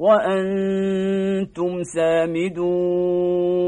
وأنتم سامدون.